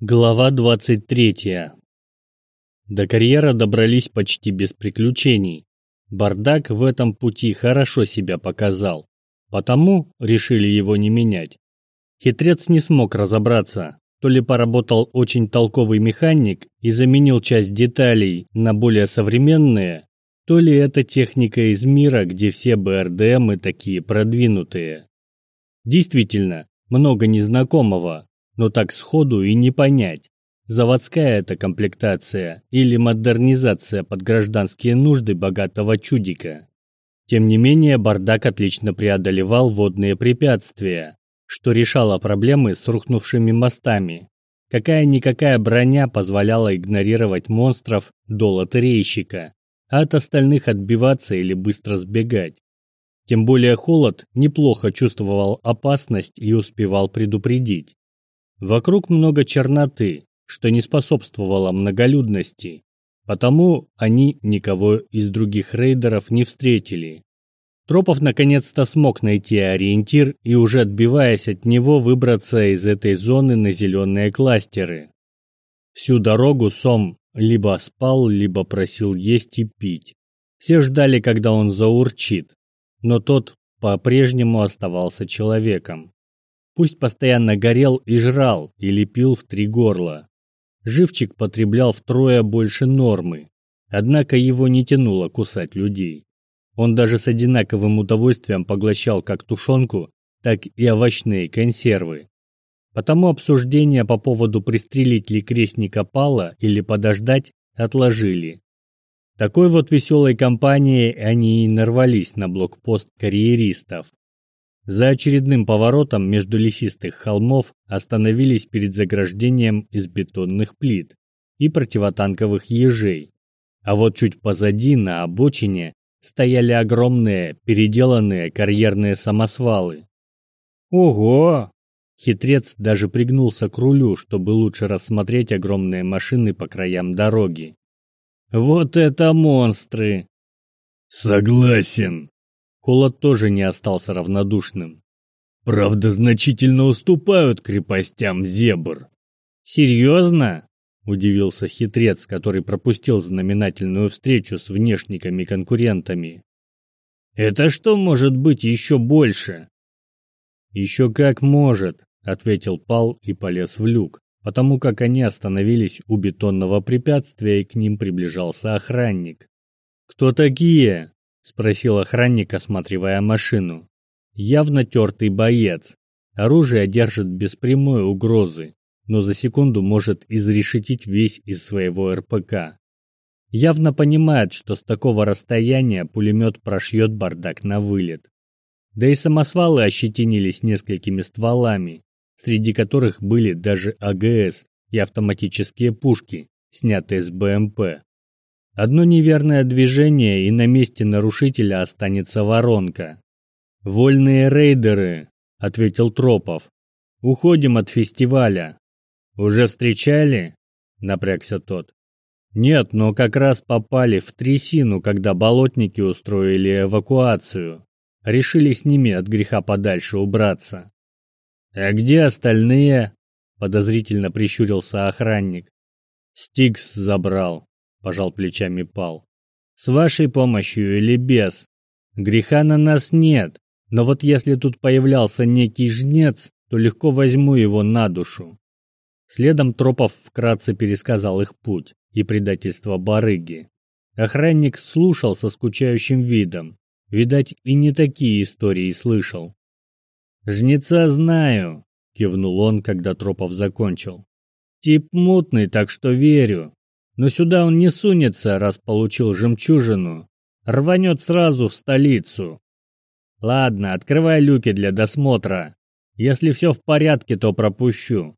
Глава 23. До карьера добрались почти без приключений. Бардак в этом пути хорошо себя показал, потому решили его не менять. Хитрец не смог разобраться, то ли поработал очень толковый механик и заменил часть деталей на более современные, то ли это техника из мира, где все БРДМы такие продвинутые. Действительно, много незнакомого, но так сходу и не понять, заводская это комплектация или модернизация под гражданские нужды богатого чудика. Тем не менее, бардак отлично преодолевал водные препятствия, что решало проблемы с рухнувшими мостами. Какая-никакая броня позволяла игнорировать монстров до лотерейщика, а от остальных отбиваться или быстро сбегать. Тем более холод неплохо чувствовал опасность и успевал предупредить. Вокруг много черноты, что не способствовало многолюдности, потому они никого из других рейдеров не встретили. Тропов наконец-то смог найти ориентир и уже отбиваясь от него выбраться из этой зоны на зеленые кластеры. Всю дорогу Сом либо спал, либо просил есть и пить. Все ждали, когда он заурчит, но тот по-прежнему оставался человеком. Пусть постоянно горел и жрал, или пил в три горла. Живчик потреблял втрое больше нормы, однако его не тянуло кусать людей. Он даже с одинаковым удовольствием поглощал как тушенку, так и овощные консервы. Потому обсуждение по поводу пристрелить ли крестника Пала или подождать отложили. Такой вот веселой компанией они и нарвались на блокпост карьеристов. За очередным поворотом между лесистых холмов остановились перед заграждением из бетонных плит и противотанковых ежей. А вот чуть позади, на обочине, стояли огромные, переделанные карьерные самосвалы. Ого! Хитрец даже пригнулся к рулю, чтобы лучше рассмотреть огромные машины по краям дороги. Вот это монстры! Согласен, Холод тоже не остался равнодушным. Правда, значительно уступают крепостям зебр. Серьезно? Удивился хитрец, который пропустил знаменательную встречу с внешниками-конкурентами. Это что может быть еще больше? Еще как может, ответил Пал и полез в люк, потому как они остановились у бетонного препятствия и к ним приближался охранник. Кто такие? Спросил охранник, осматривая машину. Явно тертый боец. Оружие держит без прямой угрозы, но за секунду может изрешетить весь из своего РПК. Явно понимает, что с такого расстояния пулемет прошьет бардак на вылет. Да и самосвалы ощетинились несколькими стволами, среди которых были даже АГС и автоматические пушки, снятые с БМП. Одно неверное движение, и на месте нарушителя останется воронка. «Вольные рейдеры», — ответил Тропов. «Уходим от фестиваля». «Уже встречали?» — напрягся тот. «Нет, но как раз попали в трясину, когда болотники устроили эвакуацию. Решили с ними от греха подальше убраться». «А где остальные?» — подозрительно прищурился охранник. «Стикс забрал», пожал плечами Пал. С вашей помощью или без? Греха на нас нет, но вот если тут появлялся некий жнец, то легко возьму его на душу. Следом Тропов вкратце пересказал их путь и предательство барыги. Охранник слушал со скучающим видом. Видать, и не такие истории слышал. «Жнеца знаю», — кивнул он, когда Тропов закончил. «Тип мутный, так что верю. Но сюда он не сунется, раз получил жемчужину. Рванет сразу в столицу. Ладно, открывай люки для досмотра. Если все в порядке, то пропущу.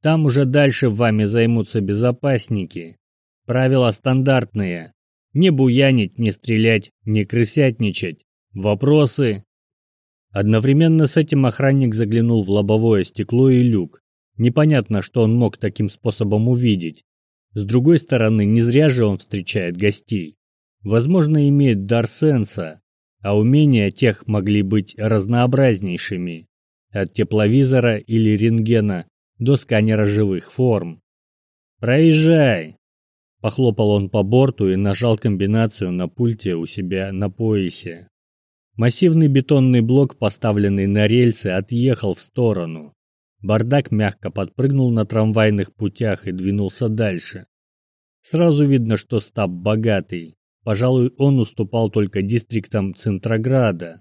Там уже дальше вами займутся безопасники. Правила стандартные. Не буянить, не стрелять, не крысятничать. Вопросы? Одновременно с этим охранник заглянул в лобовое стекло и люк. Непонятно, что он мог таким способом увидеть. С другой стороны, не зря же он встречает гостей. Возможно, имеет дар сенса, а умения тех могли быть разнообразнейшими. От тепловизора или рентгена до сканера живых форм. Проезжай!» Похлопал он по борту и нажал комбинацию на пульте у себя на поясе. Массивный бетонный блок, поставленный на рельсы, отъехал в сторону. Бардак мягко подпрыгнул на трамвайных путях и двинулся дальше. Сразу видно, что стаб богатый. Пожалуй, он уступал только дистриктам Центрограда.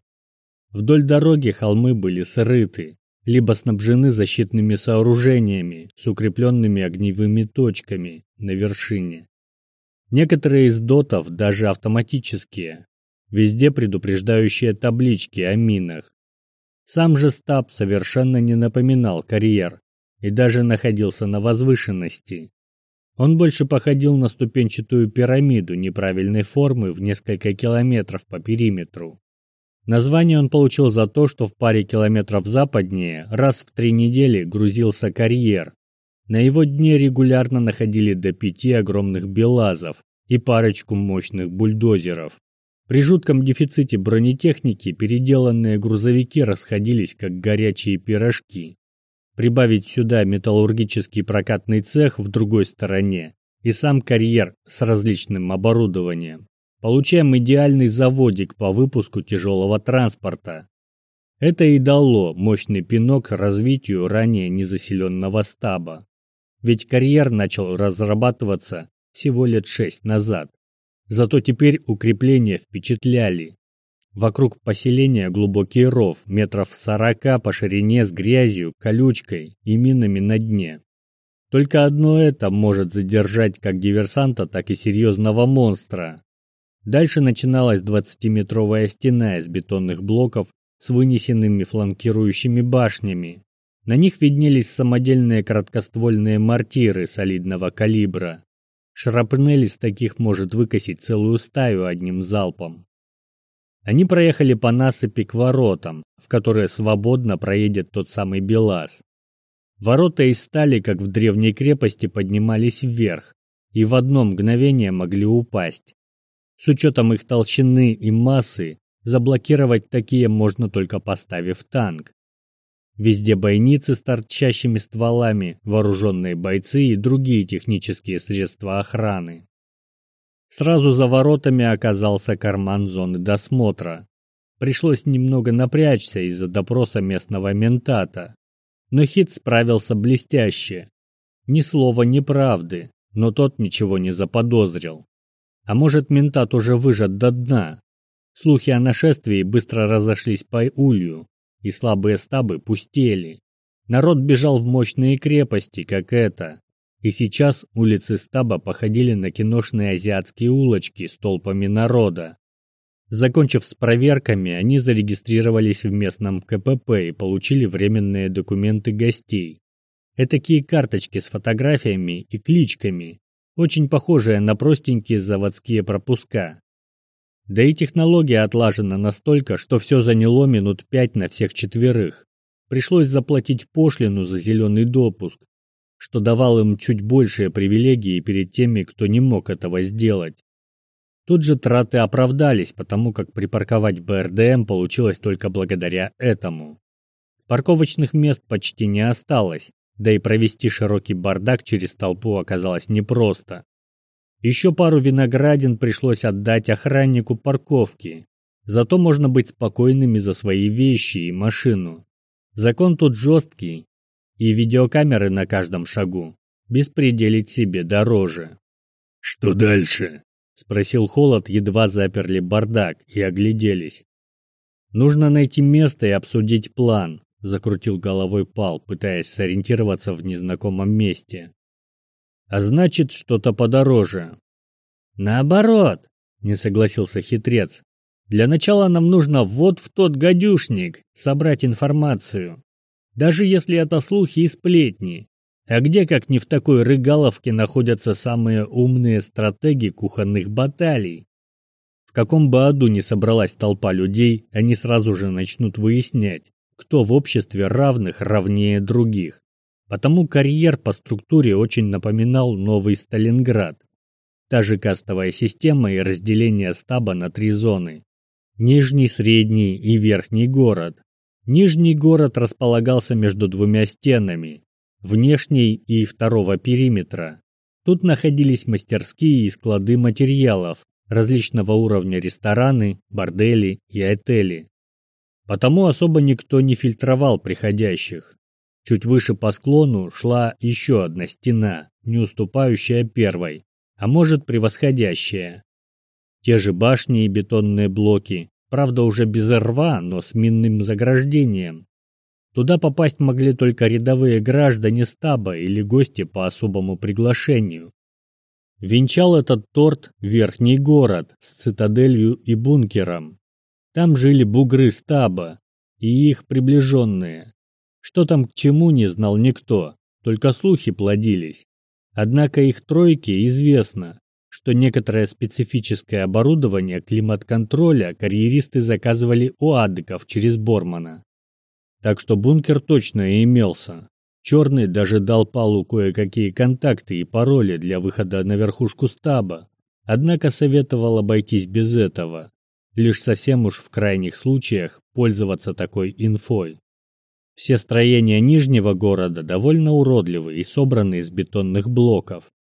Вдоль дороги холмы были срыты, либо снабжены защитными сооружениями с укрепленными огневыми точками на вершине. Некоторые из дотов даже автоматические, везде предупреждающие таблички о минах. Сам же стаб совершенно не напоминал карьер и даже находился на возвышенности. Он больше походил на ступенчатую пирамиду неправильной формы в несколько километров по периметру. Название он получил за то, что в паре километров западнее раз в три недели грузился карьер. На его дне регулярно находили до пяти огромных белазов и парочку мощных бульдозеров. При жутком дефиците бронетехники переделанные грузовики расходились как горячие пирожки. Прибавить сюда металлургический прокатный цех в другой стороне и сам карьер с различным оборудованием. Получаем идеальный заводик по выпуску тяжелого транспорта. Это и дало мощный пинок развитию ранее незаселенного стаба. Ведь карьер начал разрабатываться всего лет шесть назад. Зато теперь укрепления впечатляли. Вокруг поселения глубокий ров, метров сорока по ширине с грязью, колючкой и минами на дне. Только одно это может задержать как диверсанта, так и серьезного монстра. Дальше начиналась двадцатиметровая стена из бетонных блоков с вынесенными фланкирующими башнями. На них виднелись самодельные короткоствольные мортиры солидного калибра. Шрапнель из таких может выкосить целую стаю одним залпом. Они проехали по насыпи к воротам, в которые свободно проедет тот самый БелАЗ. Ворота из стали, как в древней крепости, поднимались вверх и в одно мгновение могли упасть. С учетом их толщины и массы, заблокировать такие можно только поставив танк. Везде бойницы с торчащими стволами, вооруженные бойцы и другие технические средства охраны. Сразу за воротами оказался карман зоны досмотра. Пришлось немного напрячься из-за допроса местного ментата. Но Хит справился блестяще. Ни слова неправды, но тот ничего не заподозрил. А может, ментат уже выжат до дна. Слухи о нашествии быстро разошлись по улью, и слабые стабы пустели. Народ бежал в мощные крепости, как это, и сейчас улицы стаба походили на киношные азиатские улочки с толпами народа. Закончив с проверками, они зарегистрировались в местном КПП и получили временные документы гостей. Этакие карточки с фотографиями и кличками, очень похожие на простенькие заводские пропуска. Да и технология отлажена настолько, что все заняло минут пять на всех четверых. Пришлось заплатить пошлину за зеленый допуск, что давал им чуть большие привилегии перед теми, кто не мог этого сделать. Тут же траты оправдались, потому как припарковать БРДМ получилось только благодаря этому. Парковочных мест почти не осталось, да и провести широкий бардак через толпу оказалось непросто. Еще пару виноградин пришлось отдать охраннику парковки. Зато можно быть спокойными за свои вещи и машину. Закон тут жесткий, и видеокамеры на каждом шагу. Беспределить себе дороже. «Что дальше?» — спросил Холод, едва заперли бардак и огляделись. «Нужно найти место и обсудить план», — закрутил головой Пал, пытаясь сориентироваться в незнакомом месте. «А значит, что-то подороже». «Наоборот», — не согласился хитрец. «Для начала нам нужно вот в тот гадюшник собрать информацию. Даже если это слухи и сплетни. А где, как не в такой рыгаловке, находятся самые умные стратеги кухонных баталий? В каком бы аду ни собралась толпа людей, они сразу же начнут выяснять, кто в обществе равных равнее других. Потому карьер по структуре очень напоминал новый Сталинград. Та же кастовая система и разделение стаба на три зоны. Нижний, средний и верхний город, Нижний город располагался между двумя стенами, внешней и второго периметра. Тут находились мастерские и склады материалов, различного уровня рестораны, бордели и отели. Потому особо никто не фильтровал приходящих. Чуть выше по склону шла еще одна стена, не уступающая первой, а может превосходящая. Те же башни и бетонные блоки, правда уже без рва, но с минным заграждением. Туда попасть могли только рядовые граждане стаба или гости по особому приглашению. Венчал этот торт верхний город с цитаделью и бункером. Там жили бугры стаба и их приближенные. Что там к чему не знал никто, только слухи плодились. Однако их тройке известно, что некоторое специфическое оборудование климат-контроля карьеристы заказывали у адыков через Бормана. Так что бункер точно имелся. Черный даже дал Палу кое-какие контакты и пароли для выхода на верхушку стаба, однако советовал обойтись без этого, лишь совсем уж в крайних случаях пользоваться такой инфой. Все строения Нижнего города довольно уродливы и собраны из бетонных блоков.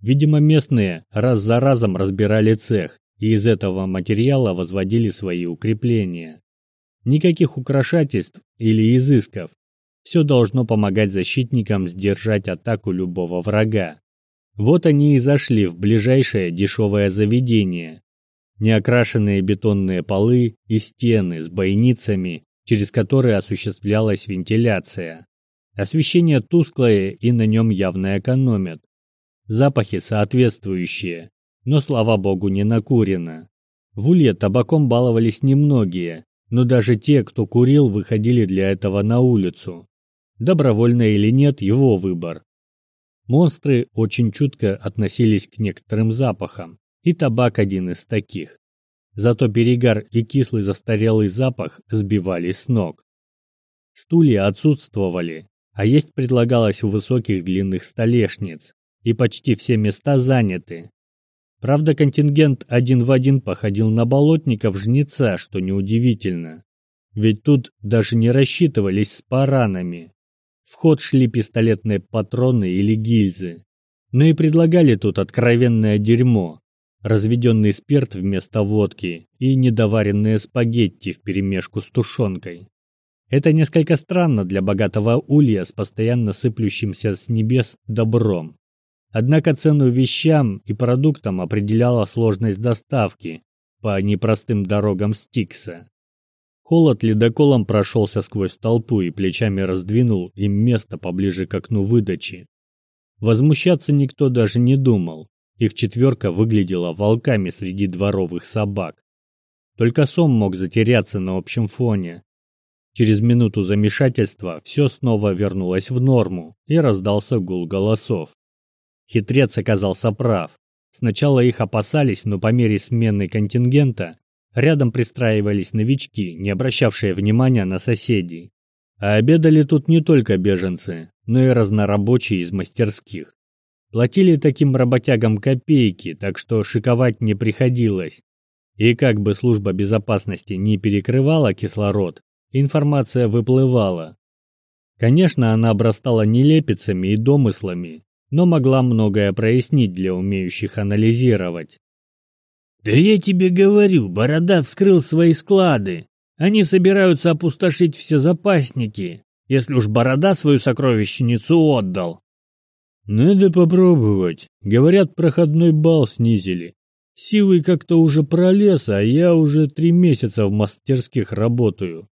Видимо, местные раз за разом разбирали цех и из этого материала возводили свои укрепления. Никаких украшательств или изысков. Все должно помогать защитникам сдержать атаку любого врага. Вот они и зашли в ближайшее дешевое заведение. Неокрашенные бетонные полы и стены с бойницами через которые осуществлялась вентиляция. Освещение тусклое и на нем явно экономят. Запахи соответствующие, но, слава богу, не накурено. В Улье табаком баловались немногие, но даже те, кто курил, выходили для этого на улицу. Добровольно или нет, его выбор. Монстры очень чутко относились к некоторым запахам, и табак один из таких. Зато перегар и кислый застарелый запах сбивали с ног. Стулья отсутствовали, а есть предлагалось у высоких длинных столешниц, и почти все места заняты. Правда, контингент один в один походил на болотников-жнеца, что неудивительно. Ведь тут даже не рассчитывались с паранами. В ход шли пистолетные патроны или гильзы. Но и предлагали тут откровенное дерьмо, разведенный спирт вместо водки и недоваренные спагетти вперемешку с тушенкой. Это несколько странно для богатого улья с постоянно сыплющимся с небес добром. Однако цену вещам и продуктам определяла сложность доставки по непростым дорогам Стикса. Холод ледоколом прошелся сквозь толпу и плечами раздвинул им место поближе к окну выдачи. Возмущаться никто даже не думал. Их четверка выглядела волками среди дворовых собак. Только Сом мог затеряться на общем фоне. Через минуту замешательства все снова вернулось в норму и раздался гул голосов. Хитрец оказался прав. Сначала их опасались, но по мере смены контингента рядом пристраивались новички, не обращавшие внимания на соседей. А обедали тут не только беженцы, но и разнорабочие из мастерских. Платили таким работягам копейки, так что шиковать не приходилось. И как бы служба безопасности не перекрывала кислород, информация выплывала. Конечно, она обрастала нелепицами и домыслами, но могла многое прояснить для умеющих анализировать. «Да я тебе говорю, Борода вскрыл свои склады. Они собираются опустошить все запасники, если уж Борода свою сокровищницу отдал. Надо попробовать. Говорят, проходной бал снизили. Сивый как-то уже пролез, а я уже три месяца в мастерских работаю.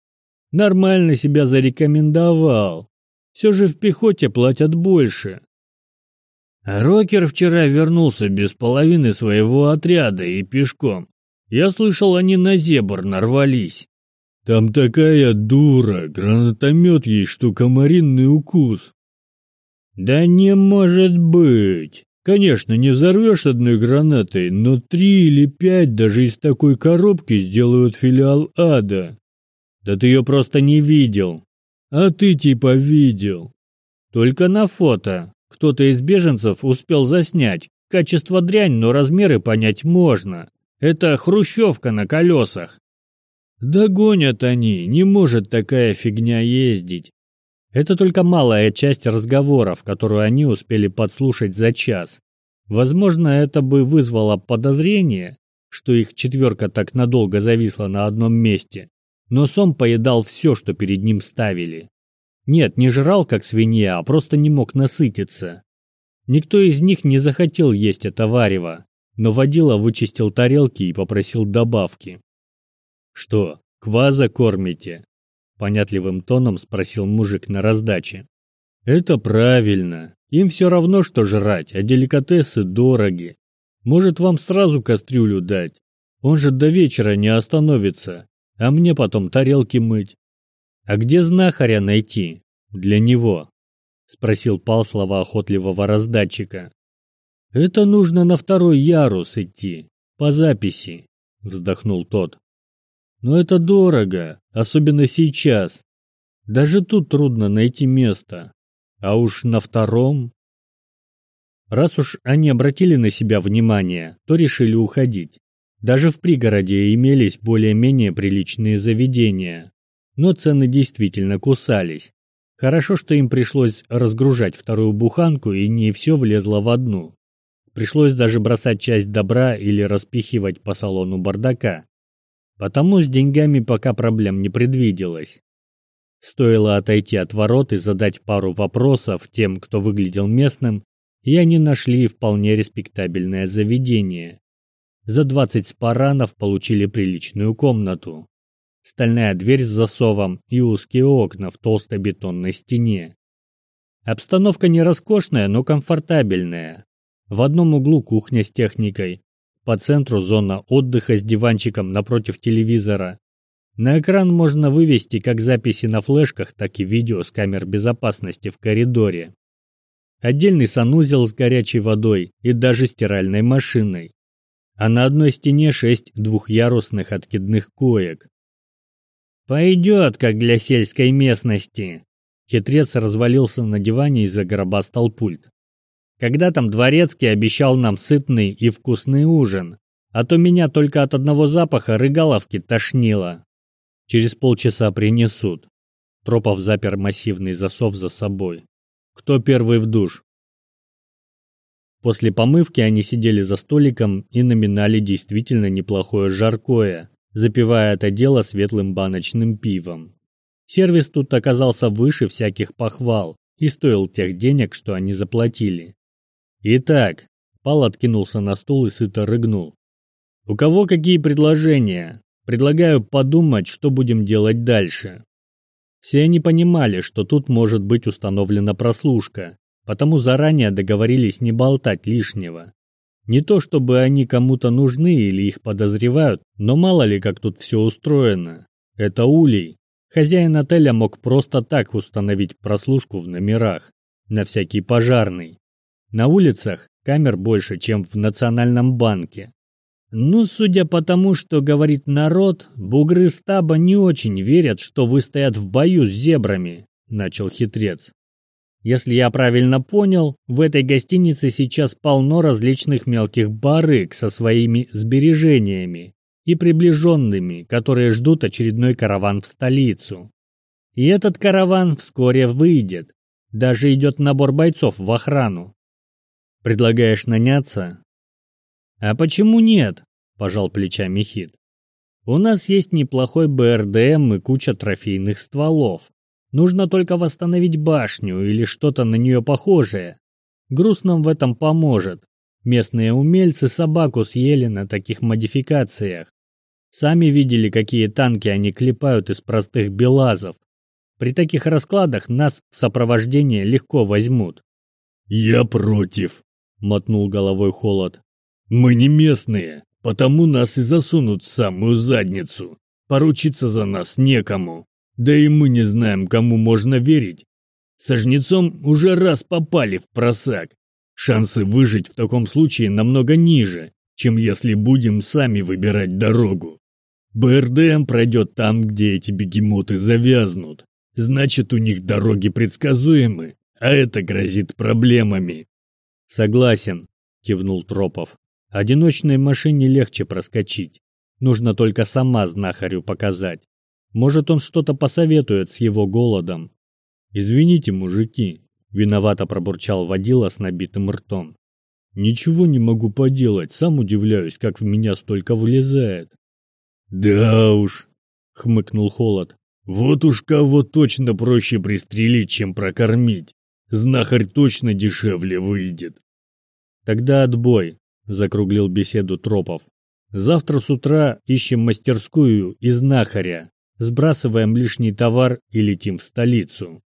Нормально себя зарекомендовал. Все же в пехоте платят больше. Рокер вчера вернулся без половины своего отряда и пешком. Я слышал, они на зебр нарвались. Там такая дура, гранатомет ей, что комаринный укус. Да не может быть. Конечно, не взорвешь одной гранатой, но три или пять даже из такой коробки сделают филиал ада. Да ты ее просто не видел. А ты типа видел. Только на фото. Кто-то из беженцев успел заснять. Качество дрянь, но размеры понять можно. Это хрущевка на колесах. Догонят они, не может такая фигня ездить. Это только малая часть разговоров, которую они успели подслушать за час. Возможно, это бы вызвало подозрение, что их четверка так надолго зависла на одном месте, но Сом поедал все, что перед ним ставили. Нет, не жрал как свинья, а просто не мог насытиться. Никто из них не захотел есть это варево, но водила вычистил тарелки и попросил добавки. «Что, кваза кормите?» — понятливым тоном спросил мужик на раздаче. «Это правильно. Им все равно, что жрать, а деликатесы дороги. Может, вам сразу кастрюлю дать? Он же до вечера не остановится, а мне потом тарелки мыть. А где знахаря найти? Для него?» — спросил Пал слова охотливого раздатчика. «Это нужно на второй ярус идти, по записи», — вздохнул тот. «Но это дорого, особенно сейчас. Даже тут трудно найти место. А уж на втором...» Раз уж они обратили на себя внимание, то решили уходить. Даже в пригороде имелись более-менее приличные заведения. Но цены действительно кусались. Хорошо, что им пришлось разгружать вторую буханку, и не все влезло в одну. Пришлось даже бросать часть добра или распихивать по салону бардака. Потому с деньгами пока проблем не предвиделось. Стоило отойти от ворот и задать пару вопросов тем, кто выглядел местным, и они нашли вполне респектабельное заведение. За 20 спаранов получили приличную комнату. Стальная дверь с засовом и узкие окна в толстой бетонной стене. Обстановка не роскошная, но комфортабельная. В одном углу кухня с техникой, по центру зона отдыха с диванчиком напротив телевизора. На экран можно вывести как записи на флешках, так и видео с камер безопасности в коридоре. Отдельный санузел с горячей водой и даже стиральной машиной. А на одной стене шесть двухъярусных откидных коек. «Пойдет, как для сельской местности!» Хитрец развалился на диване и загробастал пульт. Когда там Дворецкий обещал нам сытный и вкусный ужин, а то меня только от одного запаха рыгаловки тошнило. Через полчаса принесут. Тропов запер массивный засов за собой. Кто первый в душ? После помывки они сидели за столиком и номинали действительно неплохое жаркое, запивая это дело светлым баночным пивом. Сервис тут оказался выше всяких похвал и стоил тех денег, что они заплатили. Итак, Пал откинулся на стул и сыто рыгнул. У кого какие предложения? Предлагаю подумать, что будем делать дальше. Все они понимали, что тут может быть установлена прослушка, потому заранее договорились не болтать лишнего. Не то чтобы они кому-то нужны или их подозревают, но мало ли как тут все устроено. Это улей. Хозяин отеля мог просто так установить прослушку в номерах, на всякий пожарный. На улицах камер больше, чем в Национальном банке. Ну, судя по тому, что говорит народ, бугры стаба не очень верят, что вы стоят в бою с зебрами, начал хитрец. Если я правильно понял, в этой гостинице сейчас полно различных мелких барыг со своими сбережениями и приближенными, которые ждут очередной караван в столицу. И этот караван вскоре выйдет. Даже идет набор бойцов в охрану. Предлагаешь наняться? А почему нет? Пожал плечами Хит. У нас есть неплохой БРДМ и куча трофейных стволов. Нужно только восстановить башню или что-то на нее похожее. Груз нам в этом поможет. Местные умельцы собаку съели на таких модификациях. Сами видели, какие танки они клепают из простых белазов. При таких раскладах нас в сопровождение легко возьмут. «Я против», — мотнул головой холод. «Мы не местные, потому нас и засунут в самую задницу. Поручиться за нас некому. Да и мы не знаем, кому можно верить. Со жнецом уже раз попали в просак. Шансы выжить в таком случае намного ниже, чем если будем сами выбирать дорогу. БРДМ пройдет там, где эти бегемоты завязнут. Значит, у них дороги предсказуемы, а это грозит проблемами. «Согласен», — кивнул Тропов. «Одиночной машине легче проскочить. Нужно только сама знахарю показать. Может, он что-то посоветует с его голодом». «Извините, мужики», — виновато пробурчал водила с набитым ртом. Ничего не могу поделать, сам удивляюсь, как в меня столько влезает. Да уж, хмыкнул Холод. Вот уж кого точно проще пристрелить, чем прокормить. Знахарь точно дешевле выйдет. Тогда отбой, закруглил беседу Тропов. Завтра с утра ищем мастерскую и знахаря, сбрасываем лишний товар и летим в столицу.